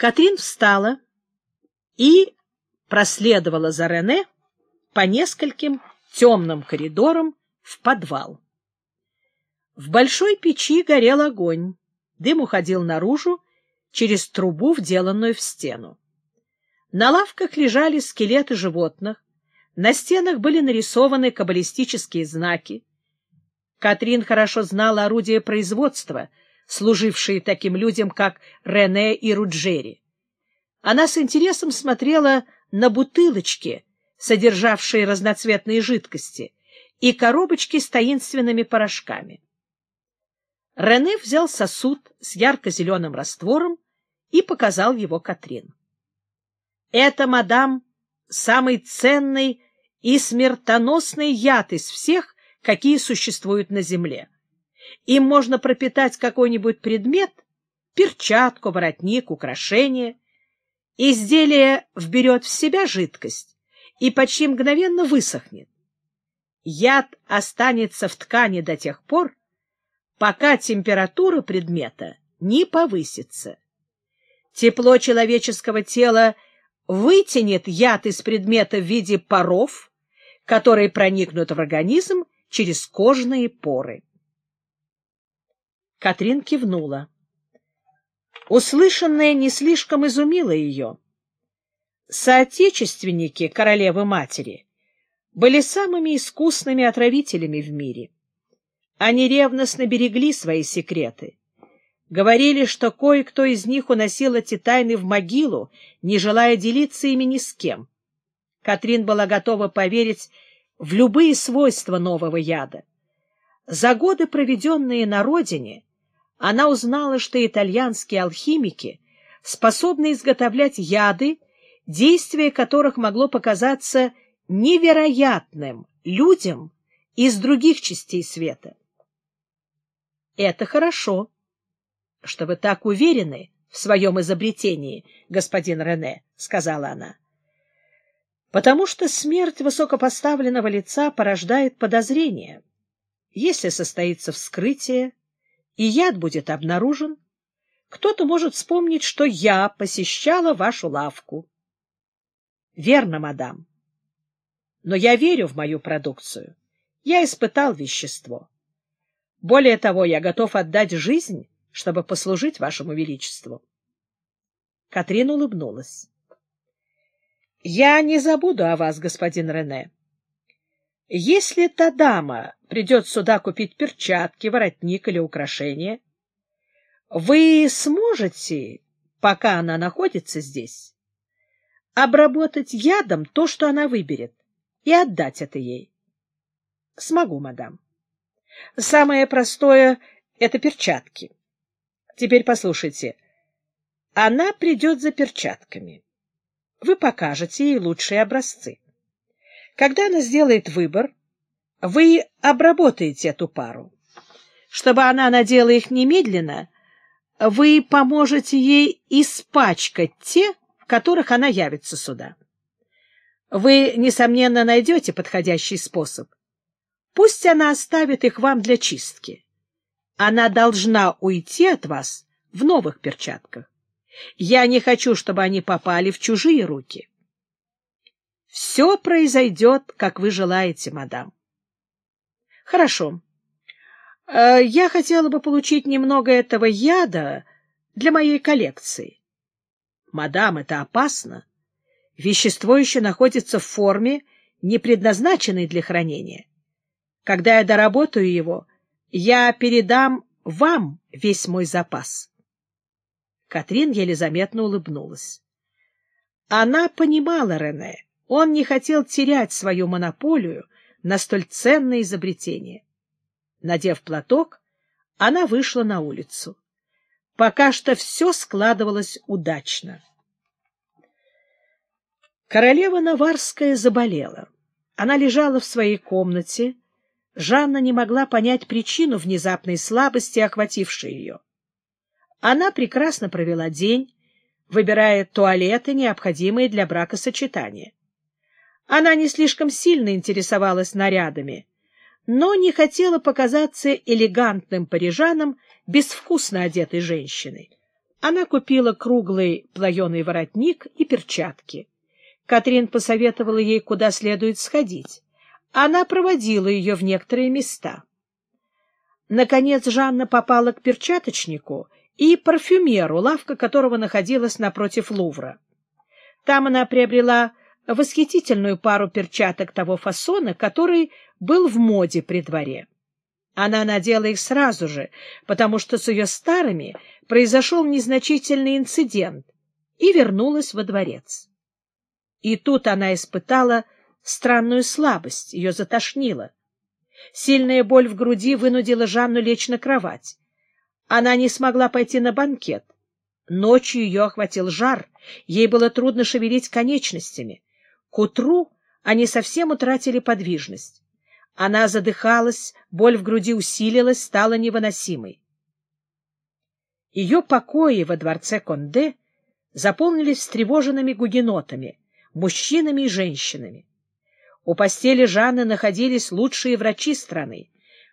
Катрин встала и проследовала за Рене по нескольким темным коридорам в подвал. В большой печи горел огонь, дым уходил наружу через трубу, вделанную в стену. На лавках лежали скелеты животных, на стенах были нарисованы каббалистические знаки. Катрин хорошо знала орудия производства — служившие таким людям, как Рене и Руджери. Она с интересом смотрела на бутылочки, содержавшие разноцветные жидкости, и коробочки с таинственными порошками. Рене взял сосуд с ярко-зеленым раствором и показал его Катрин. — Это, мадам, самый ценный и смертоносный яд из всех, какие существуют на земле. Им можно пропитать какой-нибудь предмет, перчатку, воротник, украшение. Изделие вберет в себя жидкость и почти мгновенно высохнет. Яд останется в ткани до тех пор, пока температура предмета не повысится. Тепло человеческого тела вытянет яд из предмета в виде паров, которые проникнут в организм через кожные поры. Катрин кивнула. Услышанное не слишком изумило ее. Соотечественники королевы-матери были самыми искусными отравителями в мире. Они ревностно берегли свои секреты. Говорили, что кое-кто из них уносил эти тайны в могилу, не желая делиться ими ни с кем. Катрин была готова поверить в любые свойства нового яда. За годы, проведенные на родине, она узнала, что итальянские алхимики способны изготовлять яды, действие которых могло показаться невероятным людям из других частей света. Это хорошо, что вы так уверены в своем изобретении, господин Рене, — сказала она. Потому что смерть высокопоставленного лица порождает подозрения. Если состоится вскрытие, и яд будет обнаружен, кто-то может вспомнить, что я посещала вашу лавку. — Верно, мадам. Но я верю в мою продукцию. Я испытал вещество. Более того, я готов отдать жизнь, чтобы послужить вашему величеству. Катрин улыбнулась. — Я не забуду о вас, господин Рене. Если та дама придет сюда купить перчатки, воротник или украшения, вы сможете, пока она находится здесь, обработать ядом то, что она выберет, и отдать это ей? Смогу, мадам. Самое простое — это перчатки. Теперь послушайте. Она придет за перчатками. Вы покажете ей лучшие образцы. Когда она сделает выбор, вы обработаете эту пару. Чтобы она надела их немедленно, вы поможете ей испачкать те, в которых она явится сюда. Вы, несомненно, найдете подходящий способ. Пусть она оставит их вам для чистки. Она должна уйти от вас в новых перчатках. Я не хочу, чтобы они попали в чужие руки. Все произойдет, как вы желаете, мадам. Хорошо. Э, я хотела бы получить немного этого яда для моей коллекции. Мадам, это опасно. Вещество еще находится в форме, не предназначенной для хранения. Когда я доработаю его, я передам вам весь мой запас. Катрин еле заметно улыбнулась. Она понимала Рене. Он не хотел терять свою монополию на столь ценное изобретение. Надев платок, она вышла на улицу. Пока что все складывалось удачно. Королева Наварская заболела. Она лежала в своей комнате. Жанна не могла понять причину внезапной слабости, охватившей ее. Она прекрасно провела день, выбирая туалеты, необходимые для бракосочетания. Она не слишком сильно интересовалась нарядами, но не хотела показаться элегантным парижаном безвкусно одетой женщиной. Она купила круглый плаеный воротник и перчатки. Катрин посоветовала ей, куда следует сходить. Она проводила ее в некоторые места. Наконец Жанна попала к перчаточнику и парфюмеру, лавка которого находилась напротив Лувра. Там она приобрела восхитительную пару перчаток того фасона, который был в моде при дворе. Она надела их сразу же, потому что с ее старыми произошел незначительный инцидент, и вернулась во дворец. И тут она испытала странную слабость, ее затошнило. Сильная боль в груди вынудила Жанну лечь на кровать. Она не смогла пойти на банкет. Ночью ее охватил жар, ей было трудно шевелить конечностями. К утру они совсем утратили подвижность. Она задыхалась, боль в груди усилилась, стала невыносимой. Ее покои во дворце Конде заполнились встревоженными гугенотами, мужчинами и женщинами. У постели Жанны находились лучшие врачи страны,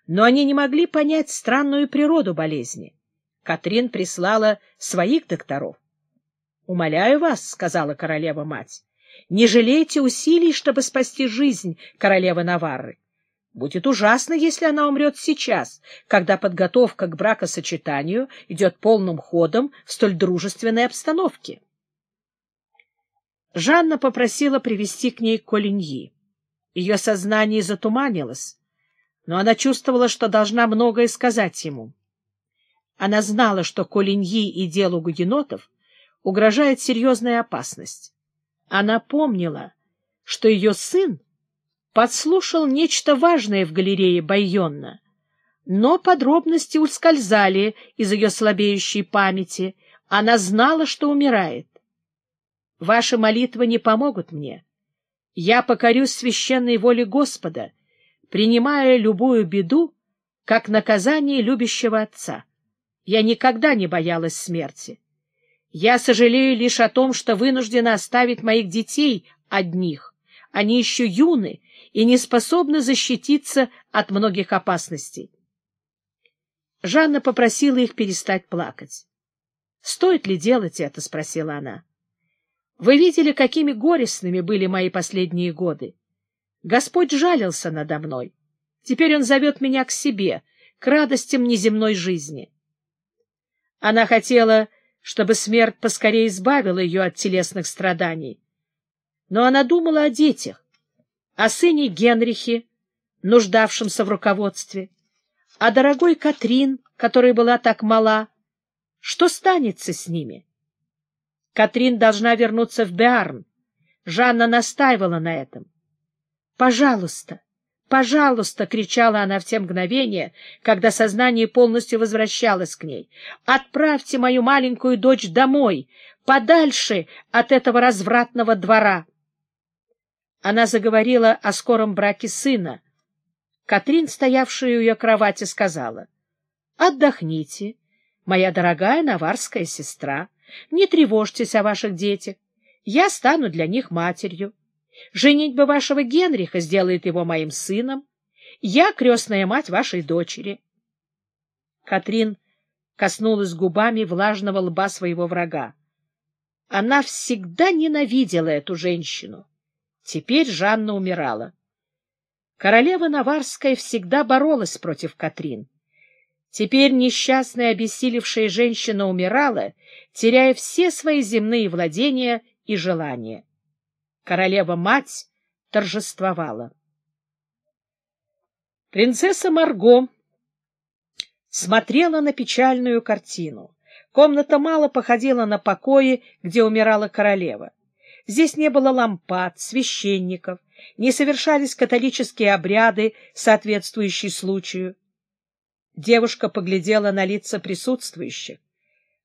но они не могли понять странную природу болезни. Катрин прислала своих докторов. — Умоляю вас, — сказала королева-мать, — не жалейте усилий, чтобы спасти жизнь королевы Наварры. Будет ужасно, если она умрет сейчас, когда подготовка к бракосочетанию идет полным ходом в столь дружественной обстановке. Жанна попросила привести к ней Колиньи. Ее сознание затуманилось, но она чувствовала, что должна многое сказать ему. Она знала, что Колиньи и делу гугенотов угрожает серьезная опасность. Она помнила, что ее сын подслушал нечто важное в галерее Байонна, но подробности ускользали из ее слабеющей памяти. Она знала, что умирает. Ваши молитвы не помогут мне. Я покорюсь священной воле Господа, принимая любую беду как наказание любящего отца. Я никогда не боялась смерти. Я сожалею лишь о том, что вынуждена оставить моих детей одних. Они еще юны и не способны защититься от многих опасностей. Жанна попросила их перестать плакать. — Стоит ли делать это? — спросила она. — Вы видели, какими горестными были мои последние годы. Господь жалился надо мной. Теперь Он зовет меня к себе, к радостям неземной жизни. Она хотела, чтобы смерть поскорее избавила ее от телесных страданий. Но она думала о детях, о сыне Генрихе, нуждавшемся в руководстве, о дорогой Катрин, которая была так мала. Что станется с ними? Катрин должна вернуться в Беарн. Жанна настаивала на этом. «Пожалуйста, пожалуйста!» — кричала она в те мгновения, когда сознание полностью возвращалось к ней. «Отправьте мою маленькую дочь домой, подальше от этого развратного двора!» Она заговорила о скором браке сына. Катрин, стоявшая у ее кровати, сказала, — Отдохните, моя дорогая наварская сестра, не тревожьтесь о ваших детях, я стану для них матерью. Женитьба вашего Генриха сделает его моим сыном, я крестная мать вашей дочери. Катрин коснулась губами влажного лба своего врага. Она всегда ненавидела эту женщину. Теперь Жанна умирала. Королева Наварская всегда боролась против Катрин. Теперь несчастная обессилевшая женщина умирала, теряя все свои земные владения и желания. Королева-мать торжествовала. Принцесса Марго смотрела на печальную картину. Комната мало походила на покои, где умирала королева. Здесь не было лампад, священников, не совершались католические обряды, соответствующие случаю. Девушка поглядела на лица присутствующих.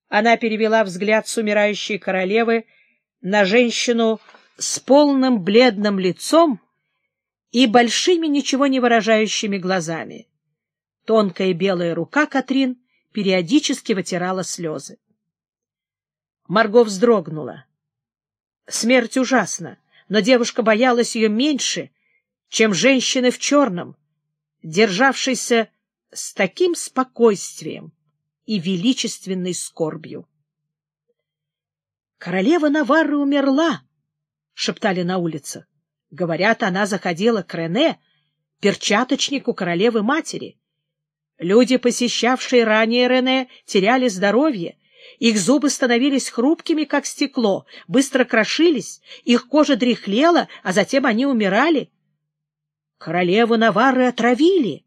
Она перевела взгляд с умирающей королевы на женщину с полным бледным лицом и большими ничего не выражающими глазами. Тонкая белая рука Катрин периодически вытирала слезы. Марго вздрогнула. Смерть ужасна, но девушка боялась ее меньше, чем женщины в черном, державшейся с таким спокойствием и величественной скорбью. Королева Наварры умерла, — шептали на улицах. Говорят, она заходила к Рене, перчаточнику королевы-матери. Люди, посещавшие ранее Рене, теряли здоровье, их зубы становились хрупкими, как стекло, быстро крошились, их кожа дряхлела, а затем они умирали. Королеву Наварры отравили.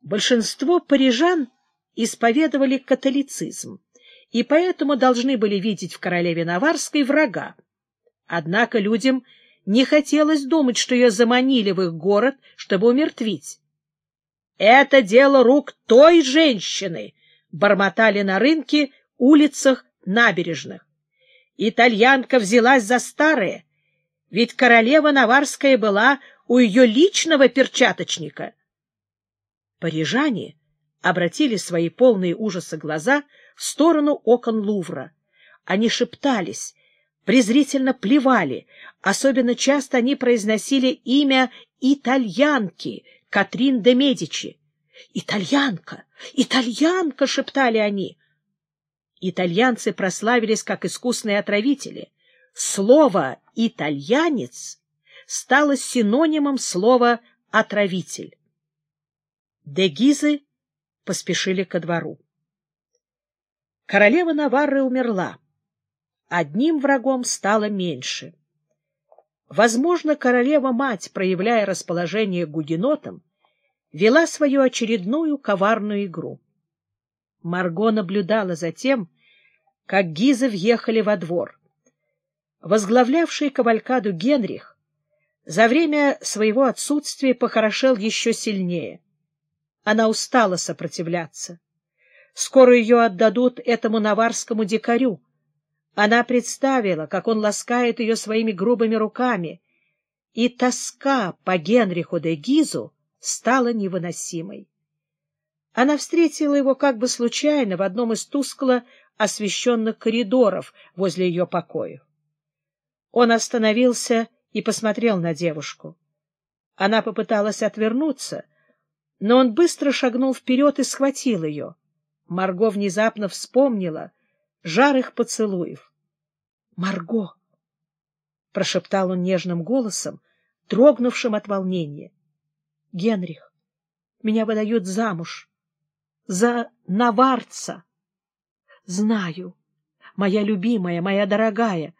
Большинство парижан исповедовали католицизм и поэтому должны были видеть в королеве Наварской врага. Однако людям не хотелось думать, что ее заманили в их город, чтобы умертвить. «Это дело рук той женщины!» — бормотали на рынке, улицах, набережных. Итальянка взялась за старое, ведь королева Наварская была у ее личного перчаточника. Парижане обратили свои полные ужаса глаза в сторону окон Лувра. Они шептались, презрительно плевали, особенно часто они произносили имя итальянки Катрин де Медичи. «Итальянка! Итальянка!» — шептали они. Итальянцы прославились как искусные отравители. Слово «итальянец» стало синонимом слова «отравитель». Дегизы поспешили ко двору. Королева Наварры умерла. Одним врагом стало меньше. Возможно, королева-мать, проявляя расположение к гугенотам, вела свою очередную коварную игру. Марго наблюдала за тем, как Гизы въехали во двор. Возглавлявший кавалькаду Генрих за время своего отсутствия похорошел еще сильнее. Она устала сопротивляться. Скоро ее отдадут этому наварскому дикарю. Она представила, как он ласкает ее своими грубыми руками, и тоска по Генриху де Гизу стала невыносимой. Она встретила его как бы случайно в одном из тускло освещенных коридоров возле ее покоев. Он остановился и посмотрел на девушку. Она попыталась отвернуться, но он быстро шагнул вперед и схватил ее. Марго внезапно вспомнила жар их поцелуев. — Марго! — прошептал он нежным голосом, дрогнувшим от волнения. — Генрих, меня выдают замуж. За наварца. — Знаю, моя любимая, моя дорогая.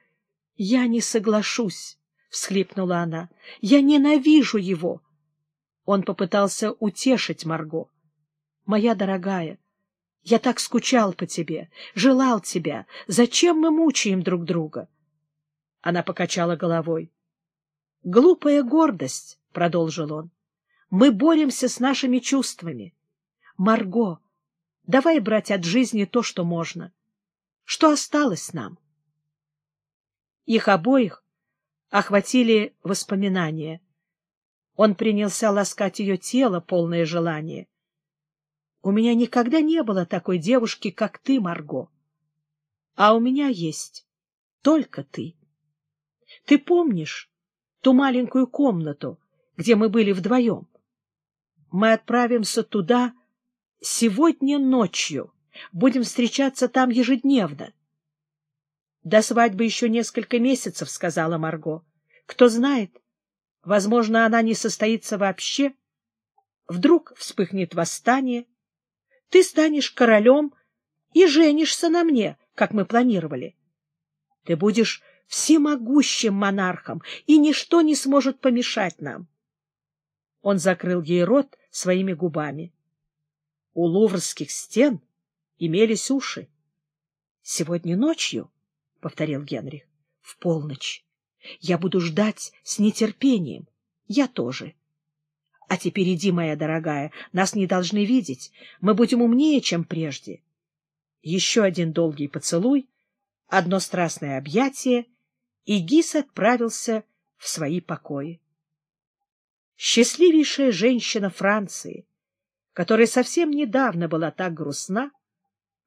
Я не соглашусь, — всхлипнула она. — Я ненавижу его. Он попытался утешить Марго. — Моя дорогая, я так скучал по тебе, желал тебя. Зачем мы мучаем друг друга? Она покачала головой. — Глупая гордость, — продолжил он. — Мы боремся с нашими чувствами. Марго, давай брать от жизни то, что можно. Что осталось нам? Их обоих охватили воспоминания. Он принялся ласкать ее тело, полное желания. У меня никогда не было такой девушки, как ты, Марго. А у меня есть только ты. Ты помнишь ту маленькую комнату, где мы были вдвоем? Мы отправимся туда сегодня ночью. Будем встречаться там ежедневно. — До свадьбы еще несколько месяцев, — сказала Марго. — Кто знает, возможно, она не состоится вообще. Вдруг вспыхнет восстание, ты станешь королем и женишься на мне, как мы планировали. Ты будешь всемогущим монархом, и ничто не сможет помешать нам. Он закрыл ей рот своими губами. У луврских стен имелись уши. — Сегодня ночью, — повторил Генрих, — в полночь. Я буду ждать с нетерпением. Я тоже. — а теперь иди, моя дорогая, нас не должны видеть. Мы будем умнее, чем прежде. Еще один долгий поцелуй, одно страстное объятие, и Гис отправился в свои покои. Счастливейшая женщина Франции, которая совсем недавно была так грустна,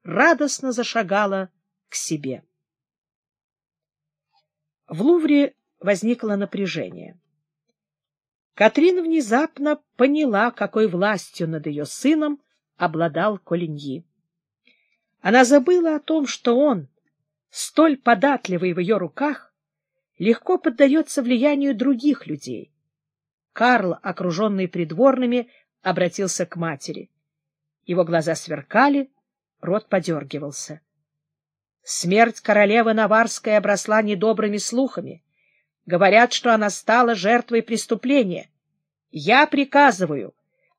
радостно зашагала к себе. В Лувре возникло напряжение. Катрин внезапно поняла, какой властью над ее сыном обладал Колиньи. Она забыла о том, что он, столь податливый в ее руках, легко поддается влиянию других людей. Карл, окруженный придворными, обратился к матери. Его глаза сверкали, рот подергивался. Смерть королевы Наварской обросла недобрыми слухами. Говорят, что она стала жертвой преступления. Я приказываю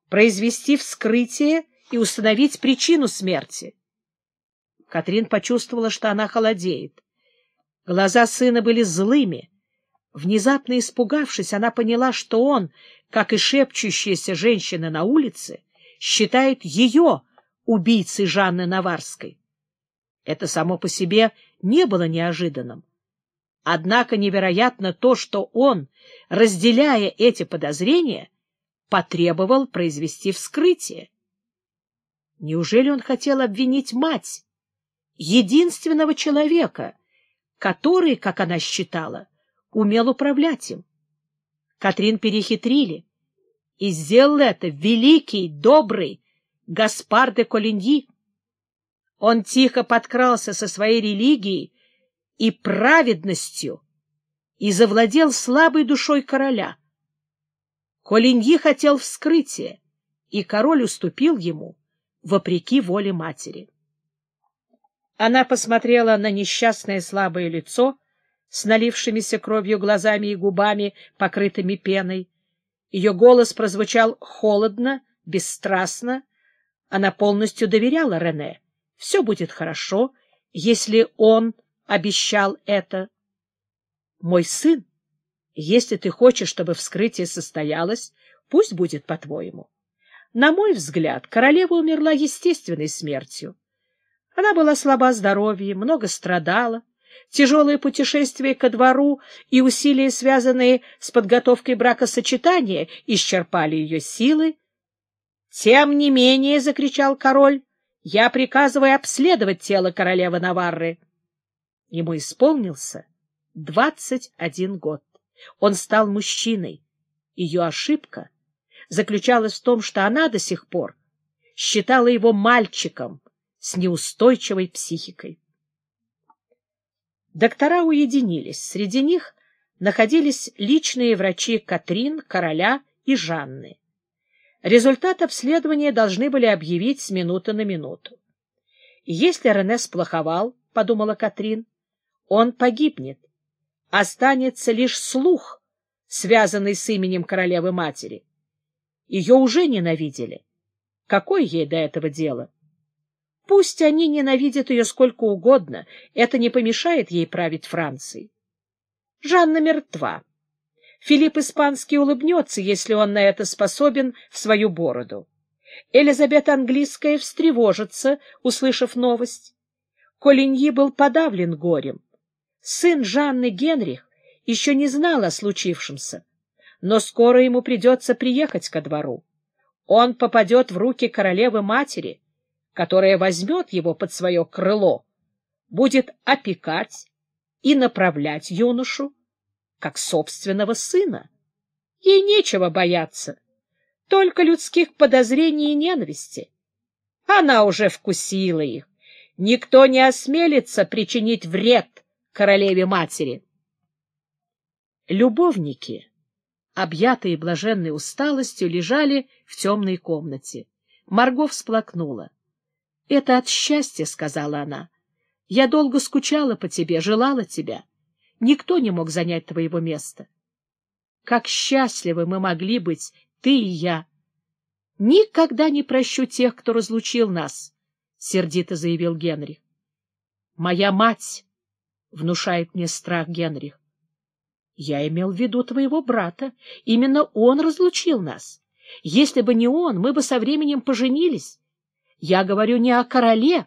произвести вскрытие и установить причину смерти. Катрин почувствовала, что она холодеет. Глаза сына были злыми. Внезапно испугавшись, она поняла, что он, как и шепчущаяся женщина на улице, считает ее убийцей Жанны Наварской. Это само по себе не было неожиданным. Однако невероятно то, что он, разделяя эти подозрения, потребовал произвести вскрытие. Неужели он хотел обвинить мать, единственного человека, который, как она считала, умел управлять им? Катрин перехитрили, и сделал это великий, добрый Гаспар де Колиньи. Он тихо подкрался со своей религией и праведностью и завладел слабой душой короля. Колиньи хотел вскрытия, и король уступил ему, вопреки воле матери. Она посмотрела на несчастное слабое лицо с налившимися кровью глазами и губами, покрытыми пеной. Ее голос прозвучал холодно, бесстрастно. Она полностью доверяла Рене. Все будет хорошо, если он обещал это. Мой сын, если ты хочешь, чтобы вскрытие состоялось, пусть будет по-твоему. На мой взгляд, королева умерла естественной смертью. Она была слаба здоровьем, много страдала. Тяжелые путешествия ко двору и усилия, связанные с подготовкой бракосочетания, исчерпали ее силы. — Тем не менее, — закричал король, — я приказываю обследовать тело королевы Наварры. Ему исполнился двадцать один год. Он стал мужчиной. Ее ошибка заключалась в том, что она до сих пор считала его мальчиком с неустойчивой психикой. Доктора уединились. Среди них находились личные врачи Катрин, короля и Жанны. Результат обследования должны были объявить с минуты на минуту. Если Рене сплоховал, — подумала Катрин, — он погибнет. Останется лишь слух, связанный с именем королевы-матери. Ее уже ненавидели. Какое ей до этого дело? Пусть они ненавидят ее сколько угодно, это не помешает ей править Францией. Жанна мертва. Филипп Испанский улыбнется, если он на это способен в свою бороду. Элизабет Английская встревожится, услышав новость. Колиньи был подавлен горем. Сын Жанны Генрих еще не знал о случившемся, но скоро ему придется приехать ко двору. Он попадет в руки королевы-матери — которая возьмет его под свое крыло, будет опекать и направлять юношу, как собственного сына. Ей нечего бояться, только людских подозрений и ненависти. Она уже вкусила их. Никто не осмелится причинить вред королеве-матери. Любовники, объятые блаженной усталостью, лежали в темной комнате. Марго всплакнула. — Это от счастья, — сказала она. — Я долго скучала по тебе, желала тебя. Никто не мог занять твоего места. Как счастливы мы могли быть, ты и я. Никогда не прощу тех, кто разлучил нас, — сердито заявил Генрих. — Моя мать, — внушает мне страх Генрих. Я имел в виду твоего брата. Именно он разлучил нас. Если бы не он, мы бы со временем поженились. Я говорю не о короле,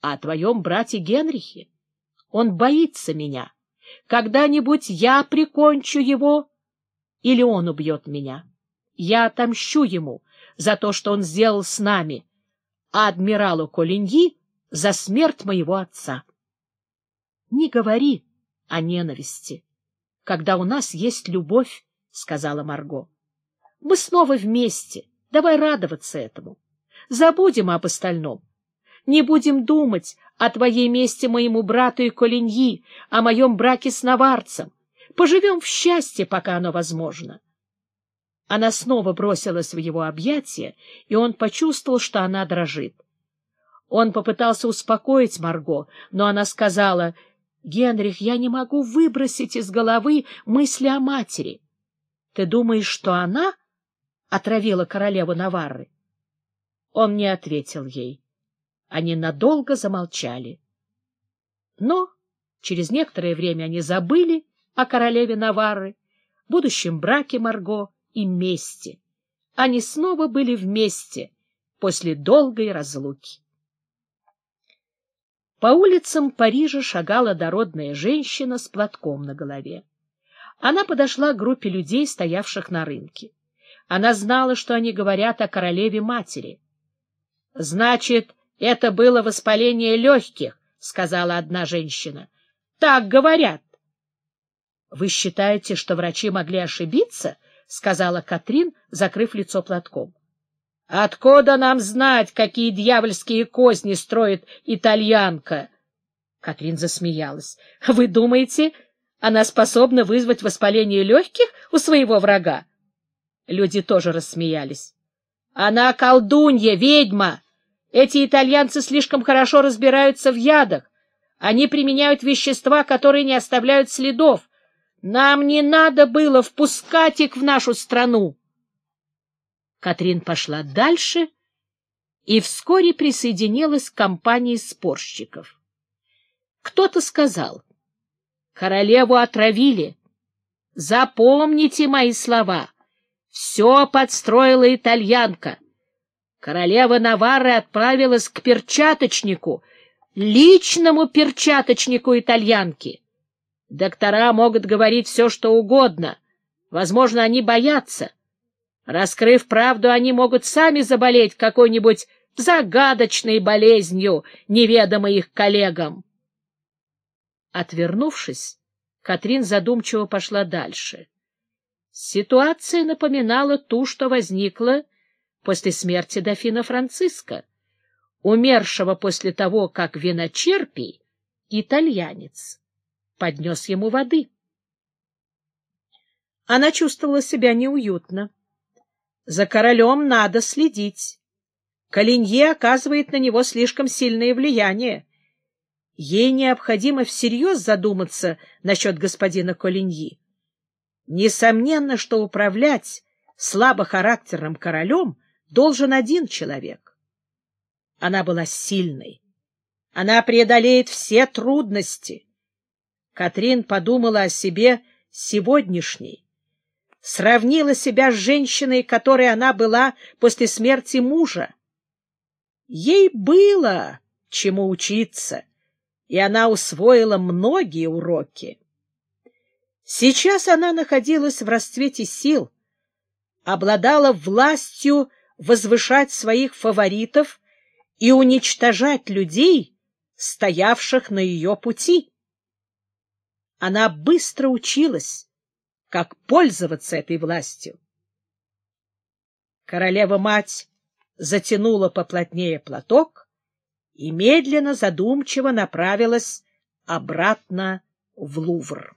а о твоем брате Генрихе. Он боится меня. Когда-нибудь я прикончу его, или он убьет меня. Я отомщу ему за то, что он сделал с нами, а адмиралу Колиньи за смерть моего отца. Не говори о ненависти, когда у нас есть любовь, — сказала Марго. Мы снова вместе, давай радоваться этому. Забудем об остальном. Не будем думать о твоей мести моему брату и Колиньи, о моем браке с наварцем. Поживем в счастье, пока оно возможно. Она снова бросилась в его объятия, и он почувствовал, что она дрожит. Он попытался успокоить Марго, но она сказала, «Генрих, я не могу выбросить из головы мысли о матери. Ты думаешь, что она отравила королеву Наварры?» Он не ответил ей. Они надолго замолчали. Но через некоторое время они забыли о королеве Наварры, будущем браке Марго и мести. Они снова были вместе после долгой разлуки. По улицам Парижа шагала дородная женщина с платком на голове. Она подошла к группе людей, стоявших на рынке. Она знала, что они говорят о королеве-матери. — Значит, это было воспаление легких, — сказала одна женщина. — Так говорят. — Вы считаете, что врачи могли ошибиться? — сказала Катрин, закрыв лицо платком. — Откуда нам знать, какие дьявольские козни строит итальянка? Катрин засмеялась. — Вы думаете, она способна вызвать воспаление легких у своего врага? Люди тоже рассмеялись. — Она колдунья, ведьма! Эти итальянцы слишком хорошо разбираются в ядах. Они применяют вещества, которые не оставляют следов. Нам не надо было впускать их в нашу страну. Катрин пошла дальше и вскоре присоединилась к компании спорщиков. Кто-то сказал, королеву отравили. Запомните мои слова. Все подстроила итальянка. Королева Наварры отправилась к перчаточнику, личному перчаточнику итальянки. Доктора могут говорить все, что угодно. Возможно, они боятся. Раскрыв правду, они могут сами заболеть какой-нибудь загадочной болезнью, неведомой их коллегам. Отвернувшись, Катрин задумчиво пошла дальше. Ситуация напоминала ту, что возникла после смерти дофина Франциска, умершего после того, как виночерпий, итальянец, поднес ему воды. Она чувствовала себя неуютно. За королем надо следить. Калинье оказывает на него слишком сильное влияние. Ей необходимо всерьез задуматься насчет господина Колиньи. Несомненно, что управлять слабохарактерным королем должен один человек. Она была сильной. Она преодолеет все трудности. Катрин подумала о себе сегодняшней, сравнила себя с женщиной, которой она была после смерти мужа. Ей было чему учиться, и она усвоила многие уроки. Сейчас она находилась в расцвете сил, обладала властью возвышать своих фаворитов и уничтожать людей, стоявших на ее пути. Она быстро училась, как пользоваться этой властью. Королева-мать затянула поплотнее платок и медленно, задумчиво направилась обратно в Лувр.